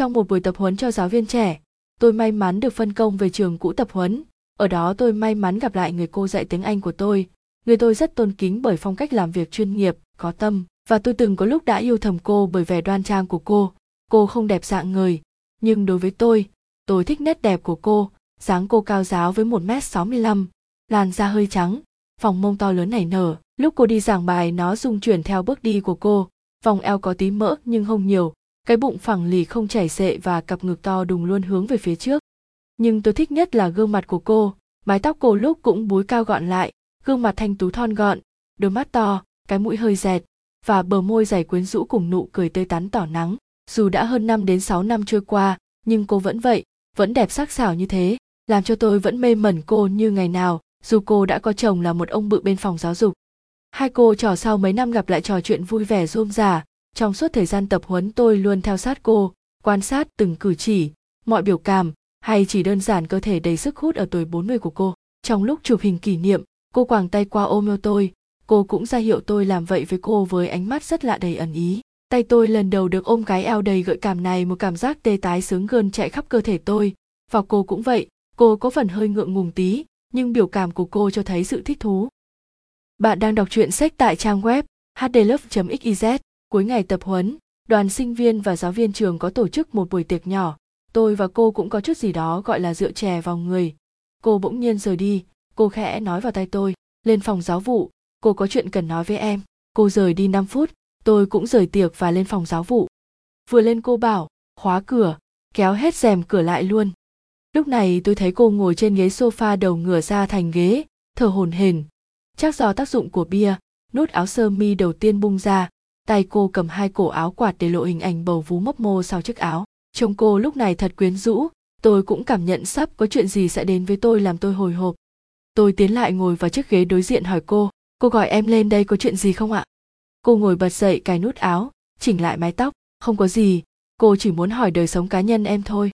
trong một buổi tập huấn cho giáo viên trẻ. Tôi may mắn được phân công về trường cũ tập huấn. Ở đó tôi may mắn gặp lại người cô dạy tiếng anh của tôi. Người tôi rất tôn kính bởi phong cách làm việc chuyên nghiệp, có tâm, và tôi từng có lúc đã yêu thầm cô bởi vẻ đoan trang của cô. Cô không đẹp dạng người. Nhưng đối với tôi tôi thích nét đẹp của cô. Dáng cô cao giáo với một m 65 làn da hơi trắng vòng mông to lớn nảy nở. Lúc cô đi giảng bài, nó rung chuyển theo bước đi của cô. Vòng eo có tí mỡ nhưng không nhiều cái bụng phẳng lì không chảy xệ và cặp ngực to đùng luôn hướng về phía trước. Nhưng tôi thích nhất là gương mặt của cô. Mái tóc cô lúc cũng búi cao gọn lại, gương mặt thanh tú thon gọn, đôi mắt to, cái mũi hơi dẹt, và bờ môi dày quyến rũ cùng nụ cười tươi tắn tỏ nắng. Dù đã hơn năm đến sáu năm trôi qua, nhưng cô vẫn vậy, vẫn đẹp sắc sảo như thế, làm cho tôi vẫn mê mẩn cô như ngày nào, dù cô đã có chồng là một ông bự bên phòng giáo dục. Hai cô trò sau mấy năm gặp lại trò chuyện vui vẻ rôm rả trong suốt thời gian tập huấn tôi luôn theo sát cô quan sát từng cử chỉ mọi biểu cảm hay chỉ đơn giản cơ thể đầy sức hút ở tuổi 40 của cô. Trong lúc chụp hình kỷ niệm, cô quàng tay qua ôm eo tôi, cô cũng ra hiệu tôi làm vậy với cô với ánh mắt rất lạ đầy ẩn ý. Tay tôi lần đầu được ôm cái eo đầy gợi cảm này một cảm giác tê tái sướng gơn chạy khắp cơ thể tôi. Và cô cũng vậy, cô có phần hơi ngượng ngùng tí, nhưng biểu cảm của cô cho thấy sự thích thú. Bạn đang đọc truyện sách tại trang web hdlove.xyz. Cuối ngày tập huấn, đoàn sinh viên và giáo viên trường có tổ chức một buổi tiệc nhỏ. Tôi và cô cũng có chút gì đó gọi là rượu chè vào người. Cô bỗng nhiên rời đi, cô khẽ nói vào tay tôi, lên phòng giáo vụ, cô có chuyện cần nói với em. Cô rời đi 5 phút, tôi cũng rời tiệc và lên phòng giáo vụ. Vừa lên cô bảo, khóa cửa, kéo hết rèm cửa lại luôn. Lúc này tôi thấy cô ngồi trên ghế sofa đầu ngửa ra thành ghế, thở hổn hển. Chắc do tác dụng của bia, nút áo sơ mi đầu tiên bung ra, tay cô cầm hai cổ áo quạt để lộ hình ảnh bầu vú mấp mô sau chiếc áo. Trông cô lúc này thật quyến rũ, tôi cũng cảm nhận sắp có chuyện gì sẽ đến với tôi làm tôi hồi hộp. Tôi tiến lại ngồi vào chiếc ghế đối diện hỏi cô, cô gọi em lên đây có chuyện gì không ạ? Cô ngồi bật dậy cài nút áo, chỉnh lại mái tóc, không có gì, cô chỉ muốn hỏi đời sống cá nhân em thôi.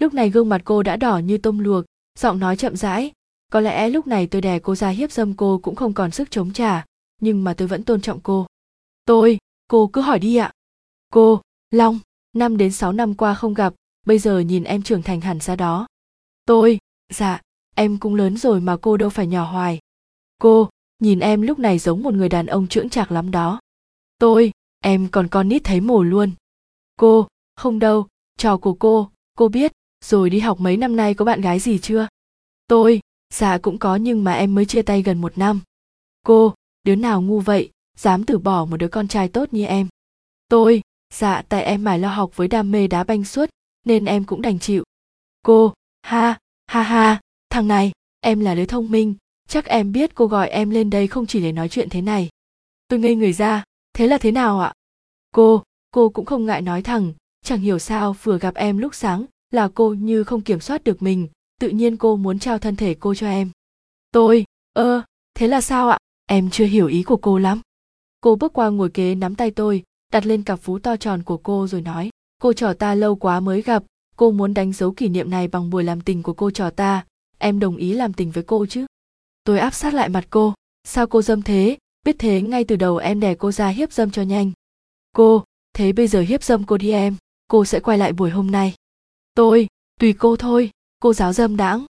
Lúc này gương mặt cô đã đỏ như tôm luộc, giọng nói chậm rãi, có lẽ lúc này tôi đè cô ra hiếp dâm cô cũng không còn sức chống trả, nhưng mà tôi vẫn tôn trọng cô. Tôi, cô cứ hỏi đi ạ. Cô, Long, năm đến sáu năm qua không gặp, bây giờ nhìn em trưởng thành hẳn ra đó. Tôi, dạ, em cũng lớn rồi mà cô đâu phải nhỏ hoài. Cô, nhìn em lúc này giống một người đàn ông trưởng chạc lắm đó. Tôi, em còn con nít thấy mồ luôn. Cô, không đâu, trò của cô, cô biết, rồi đi học mấy năm nay có bạn gái gì chưa? Tôi, dạ cũng có nhưng mà em mới chia tay gần một năm. Cô, đứa nào ngu vậy, dám từ bỏ một đứa con trai tốt như em. Tôi, dạ tại em mải lo học với đam mê đá banh suốt, nên em cũng đành chịu. Cô, ha, ha ha, thằng này, em là đứa thông minh, chắc em biết cô gọi em lên đây không chỉ để nói chuyện thế này. Tôi ngây người ra, thế là thế nào ạ? Cô, cô cũng không ngại nói thẳng, chẳng hiểu sao vừa gặp em lúc sáng là cô như không kiểm soát được mình, tự nhiên cô muốn trao thân thể cô cho em. Tôi, ơ, thế là sao ạ? Em chưa hiểu ý của cô lắm. Cô bước qua ngồi kế nắm tay tôi, đặt lên cặp phú to tròn của cô rồi nói, cô trò ta lâu quá mới gặp, cô muốn đánh dấu kỷ niệm này bằng buổi làm tình của cô trò ta, em đồng ý làm tình với cô chứ? Tôi áp sát lại mặt cô, sao cô dâm thế, biết thế ngay từ đầu em đè cô ra hiếp dâm cho nhanh. Cô, thế bây giờ hiếp dâm cô đi em, cô sẽ quay lại buổi hôm nay. Tôi, tùy cô thôi, cô giáo dâm đãng.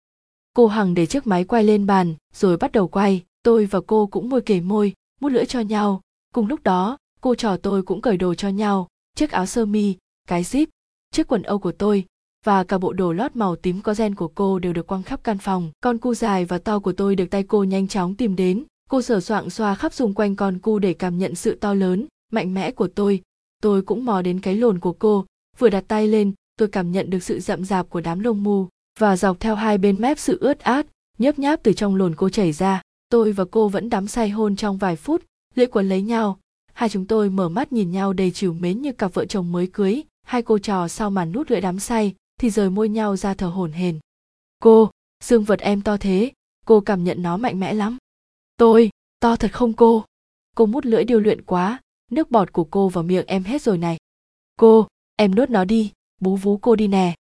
Cô Hằng để chiếc máy quay lên bàn, rồi bắt đầu quay, tôi và cô cũng môi kề môi, mút lưỡi cho nhau. Cùng lúc đó, cô trò tôi cũng cởi đồ cho nhau, chiếc áo sơ mi, cái zip, chiếc quần âu của tôi, và cả bộ đồ lót màu tím có gen của cô đều được quăng khắp căn phòng. Con cu dài và to của tôi được tay cô nhanh chóng tìm đến. Cô sửa soạng xoa khắp xung quanh con cu để cảm nhận sự to lớn, mạnh mẽ của tôi. Tôi cũng mò đến cái lồn của cô, vừa đặt tay lên, tôi cảm nhận được sự rậm rạp của đám lông mù và dọc theo hai bên mép sự ướt át, nhớp nháp từ trong lồn cô chảy ra. Tôi và cô vẫn đắm say hôn trong vài phút, lưỡi quấn lấy nhau. Hai chúng tôi mở mắt nhìn nhau đầy chiều mến như cặp vợ chồng mới cưới. Hai cô trò sau màn nút lưỡi đám say, thì rời môi nhau ra thở hổn hển. Cô, xương vật em to thế, cô cảm nhận nó mạnh mẽ lắm. Tôi, to thật không cô? Cô mút lưỡi điêu luyện quá, nước bọt của cô vào miệng em hết rồi này. Cô, em nuốt nó đi, bú vú cô đi nè.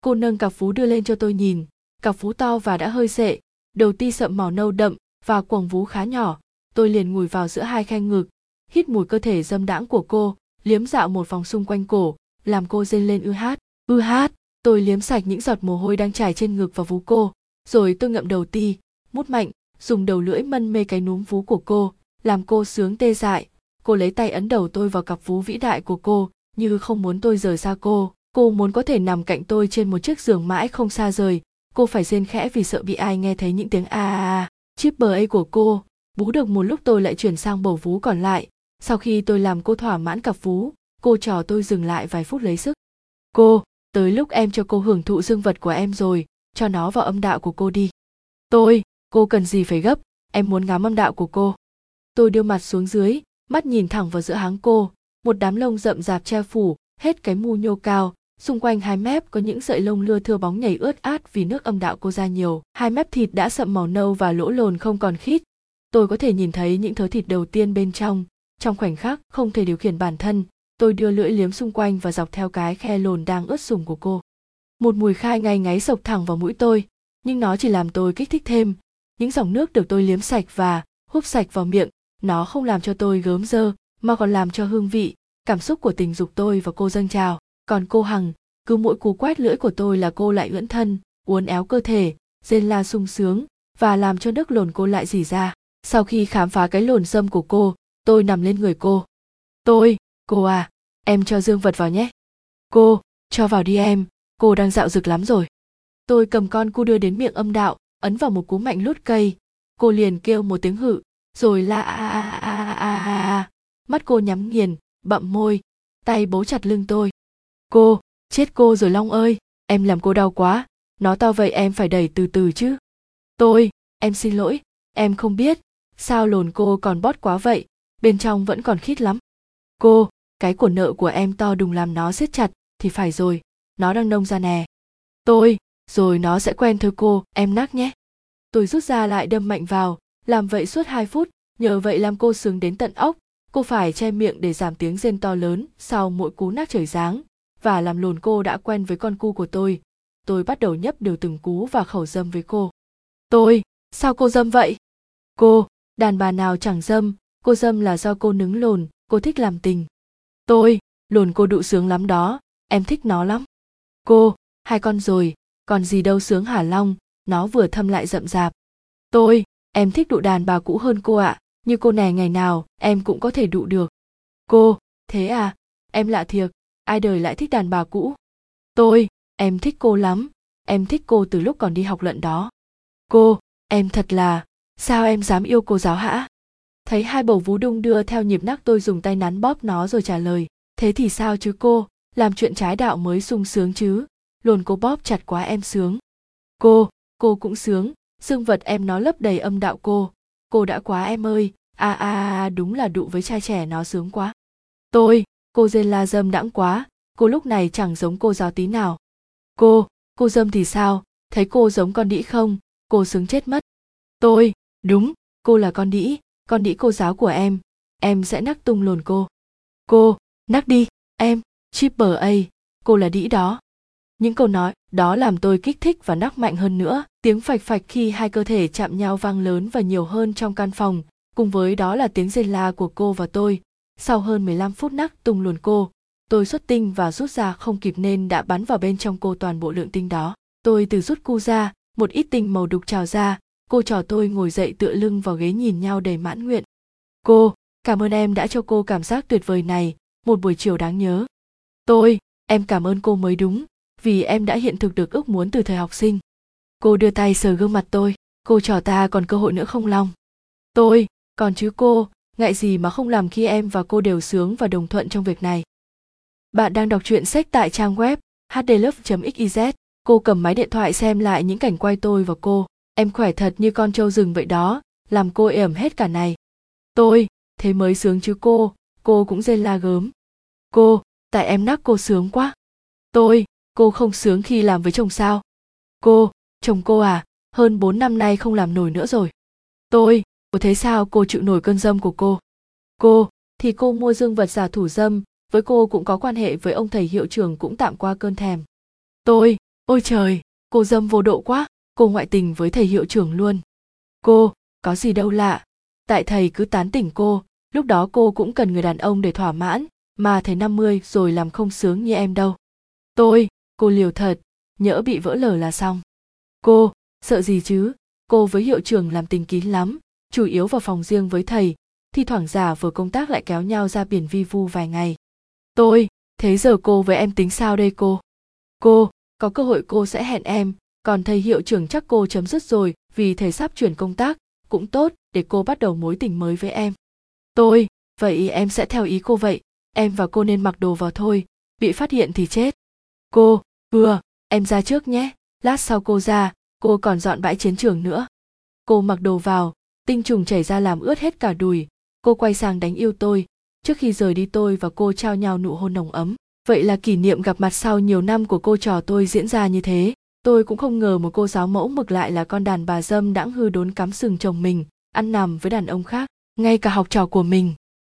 Cô nâng cặp vú đưa lên cho tôi nhìn, cặp vú to và đã hơi sệ, đầu ti sậm màu nâu đậm và quầng vú khá nhỏ. Tôi liền ngồi vào giữa hai khe ngực, hít mùi cơ thể dâm đãng của cô, liếm dạo một vòng xung quanh cổ, làm cô rên lên ư hát. ư hát. Tôi liếm sạch những giọt mồ hôi đang chảy trên ngực và vú cô rồi tôi ngậm đầu ti mút mạnh dùng đầu lưỡi mân mê cái núm vú của cô làm cô sướng tê dại. Cô lấy tay ấn đầu tôi vào cặp vú vĩ đại của cô như không muốn tôi rời xa cô. Cô muốn có thể nằm cạnh tôi trên một chiếc giường mãi không xa rời. Cô phải rên khẽ vì sợ bị ai nghe thấy những tiếng a a a chip bờ a của cô. Vú được một lúc tôi lại chuyển sang bầu vú còn lại. Sau khi tôi làm cô thỏa mãn cặp vú, cô trò tôi dừng lại vài phút lấy sức. Cô, tới lúc em cho cô hưởng thụ dương vật của em rồi, cho nó vào âm đạo của cô đi. Tôi, cô cần gì phải gấp? Em muốn ngắm âm đạo của cô. Tôi đưa mặt xuống dưới, mắt nhìn thẳng vào giữa háng cô. Một đám lông rậm rạp che phủ, hết cái mu nhô cao. Xung quanh hai mép có những sợi lông lưa thưa bóng nhảy ướt át vì nước âm đạo cô ra nhiều. Hai mép thịt đã sậm màu nâu và lỗ lồn không còn khít tôi có thể nhìn thấy những thớ thịt đầu tiên bên trong. Trong khoảnh khắc, không thể điều khiển bản thân, tôi đưa lưỡi liếm xung quanh và dọc theo cái khe lồn đang ướt sùng của cô. Một mùi khai ngay ngáy sộc thẳng vào mũi tôi, nhưng nó chỉ làm tôi kích thích thêm. Những dòng nước được tôi liếm sạch và húp sạch vào miệng, nó không làm cho tôi gớm dơ, mà còn làm cho hương vị, cảm xúc của tình dục tôi và cô dâng trào. Còn cô hằng, cứ mỗi cú quét lưỡi của tôi là cô lại ưỡn thân, uốn éo cơ thể, rên la sung sướng và làm cho nước lồn cô lại dỉ ra sau khi khám phá cái lồn sâm của cô, tôi nằm lên người cô. Tôi, cô à em cho dương vật vào nhé. Cô, cho vào đi em, cô đang dạo rực lắm rồi. Tôi cầm con cu đưa đến miệng âm đạo, ấn vào một cú mạnh lút cây. Cô liền kêu một tiếng hự, rồi la a a a a a a mắt cô nhắm nghiền bậm môi, tay bấu chặt lưng tôi. Cô, chết cô rồi long ơi, em làm cô đau quá, nó to vậy em phải đẩy từ từ chứ. Tôi, em xin lỗi, em không biết sao lồn cô còn bót quá vậy? Bên trong vẫn còn khít lắm. Cô, cái của nợ của em to đùng làm nó siết chặt, thì phải rồi, nó đang nông ra nè. Tôi, rồi nó sẽ quen thôi cô, em nắc nhé. Tôi rút ra lại đâm mạnh vào, làm vậy suốt hai phút, nhờ vậy làm cô sướng đến tận óc. Cô phải che miệng để giảm tiếng rên to lớn sau mỗi cú nát trời giáng, và làm lồn cô đã quen với con cu của tôi. Tôi bắt đầu nhấp đều từng cú và khẩu dâm với cô. Tôi, sao cô dâm vậy? Cô đàn bà nào chẳng dâm, cô dâm là do cô nứng lồn, cô thích làm tình. Tôi, lồn cô đụ sướng lắm đó, em thích nó lắm. Cô, hai con rồi, còn gì đâu sướng hả long, nó vừa thâm lại rậm rạp. Tôi, em thích đụ đàn bà cũ hơn cô ạ à. như cô này ngày nào, em cũng có thể đụ được. Cô, thế à em lạ thiệt, ai đời lại thích đàn bà cũ? Tôi, em thích cô lắm, em thích cô từ lúc còn đi học lận đó. Cô, em thật là sao em dám yêu cô giáo hả? thấy hai bầu vú đung đưa theo nhịp nắc tôi dùng tay nắn bóp nó rồi trả lời, thế thì sao chứ cô? Làm chuyện trái đạo mới sung sướng chứ. Lồn cô bóp chặt quá em sướng. Cô cô cũng sướng. Dương vật em nó lấp đầy âm đạo cô. Cô đã quá em ơi. A a a đúng là đụ với trai trẻ nó sướng quá. Tôi, cô dên la dâm đãng quá. Cô lúc này chẳng giống cô giáo tí nào. Cô cô dâm thì sao? Thấy cô giống con đĩ không? Cô sướng chết mất. Tôi đúng, cô là con đĩ con đĩ cô giáo của em. Em sẽ nắc tung lồn cô. Cô, nắc đi, em, chipper a, cô là đĩ đó. Những câu nói đó làm tôi kích thích và nắc mạnh hơn nữa. Tiếng phạch phạch khi hai cơ thể chạm nhau vang lớn và nhiều hơn trong căn phòng. Cùng với đó là tiếng rên la của cô và tôi. Sau hơn 15 phút nắc tung luồn cô, tôi xuất tinh và rút ra không kịp nên đã bắn vào bên trong cô toàn bộ lượng tinh đó. Tôi từ rút cu ra, một ít tinh màu đục trào ra cô trò tôi ngồi dậy tựa lưng vào ghế nhìn nhau đầy mãn nguyện. Cô, cảm ơn em đã cho cô cảm giác tuyệt vời này, một buổi chiều đáng nhớ. Tôi, em cảm ơn cô mới đúng, vì em đã hiện thực được ước muốn từ thời học sinh. Cô đưa tay sờ gương mặt tôi, cô trò ta còn cơ hội nữa không long? Tôi, còn chứ cô, ngại gì mà không làm khi em và cô đều sướng và đồng thuận trong việc này. Bạn đang đọc truyện sách tại trang web hdlove.xyz cô cầm máy điện thoại xem lại những cảnh quay tôi và cô em khỏe thật như con trâu rừng vậy đó, làm cô ẩm hết cả này. Tôi, thế mới sướng chứ cô cô cũng rên la gớm. Cô, tại em nắc cô sướng quá. Tôi, cô không sướng khi làm với chồng sao? Cô, chồng cô à hơn bốn năm nay không làm nổi nữa rồi. Tôi có thấy sao cô chịu nổi cơn dâm của cô? Cô, thì cô mua dương vật giả thủ dâm, với cô cũng có quan hệ với ông thầy hiệu trưởng cũng tạm qua cơn thèm. Tôi, ôi trời, cô dâm vô độ quá cô ngoại tình với thầy hiệu trưởng luôn. Cô, có gì đâu lạ. Tại thầy cứ tán tỉnh cô, lúc đó cô cũng cần người đàn ông để thỏa mãn, mà thầy 50 rồi làm không sướng như em đâu. Tôi, cô liều thật, nhỡ bị vỡ lở là xong. Cô, sợ gì chứ? Cô với hiệu trưởng làm tình kín lắm, chủ yếu vào phòng riêng với thầy, thi thoảng giả vừa công tác lại kéo nhau ra biển vi vu vài ngày. Tôi, thế giờ cô với em tính sao đây cô? Cô, có cơ hội cô sẽ hẹn em còn thầy hiệu trưởng chắc cô chấm dứt rồi vì thầy sắp chuyển công tác, cũng tốt để cô bắt đầu mối tình mới với em. Tôi, vậy em sẽ theo ý cô vậy, em và cô nên mặc đồ vào thôi, bị phát hiện thì chết. Cô, vừa, em ra trước nhé, lát sau cô ra, cô còn dọn bãi chiến trường nữa. Cô mặc đồ vào, tinh trùng chảy ra làm ướt hết cả đùi, cô quay sang đánh yêu tôi. Trước khi rời đi tôi và cô trao nhau nụ hôn nồng ấm. Vậy là kỷ niệm gặp mặt sau nhiều năm của cô trò tôi diễn ra như thế tôi cũng không ngờ một cô giáo mẫu mực lại là con đàn bà dâm đãng hư đốn cắm sừng chồng mình, ăn nằm với đàn ông khác, ngay cả học trò của mình.